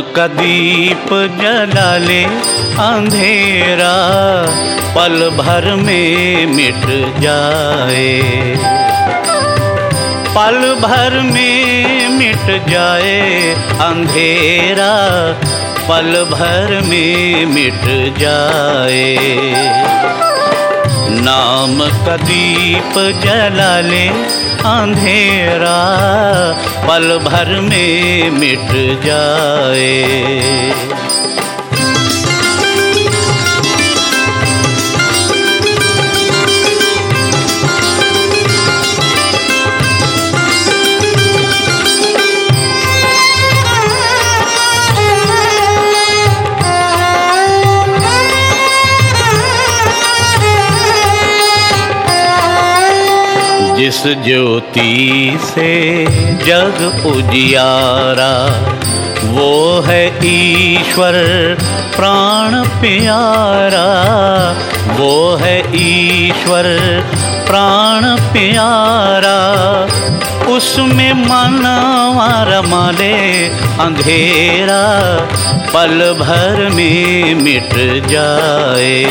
का दीप जला ले अंधेरा, पल भर में मिट जाए। पल भर में मिट जाए अंधेरा, पल भर में मिट जाए। नाम का दीप जला ले अंधेरा पल भर में मिट जाए। जिस ज्योति से जग उजियारा, वो है ईश्वर प्राण प्यारा। वो है ईश्वर प्राण प्यारा। उसमें मनवा माले अंधेरा, पल भर में मिट जाए।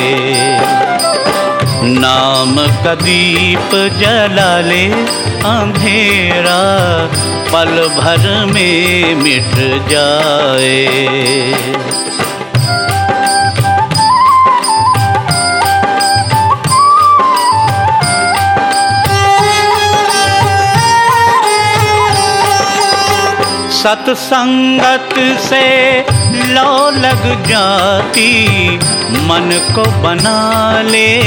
नाम का दीप जला ले अंधेरा पल भर में मिट जाए। सत्संगत से लो लग जाती, मन को बना ले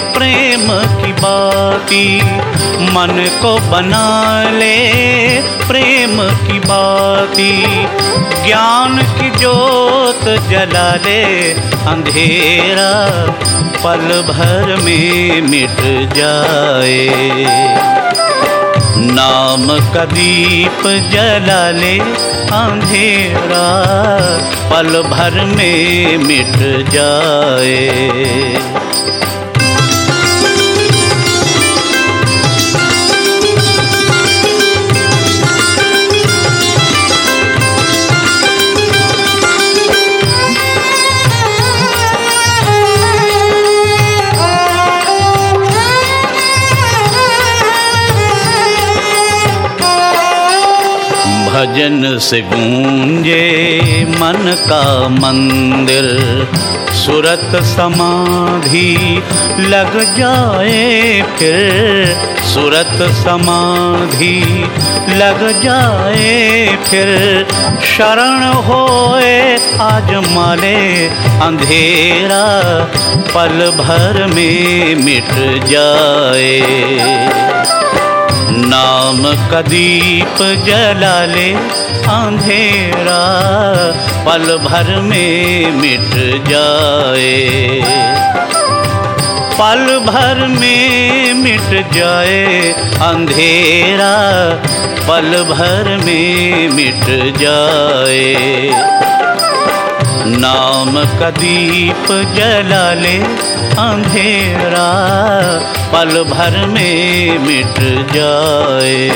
प्रेम की बाती। मन को बना ले प्रेम की बाती। ज्ञान की जोत जला ले अंधेरा, पल भर में मिट जाए। नाम का दीप जला ले अंधेरा पल भर में मिट जाए। भजन से गूंजे मन का मंदिर। सुरत समाधि लग जाए फिर। सुरत समाधि लग जाए फिर। शरण होए आज माले अंधेरा, पल भर में मिट जाए। नाम का दीप जला ले अंधेरा, पल भर में मिट जाए। पल भर में मिट जाए अंधेरा, पल भर में मिट जाए। नाम का दीप जला ले अंधेरा पल भर में मिट जाए।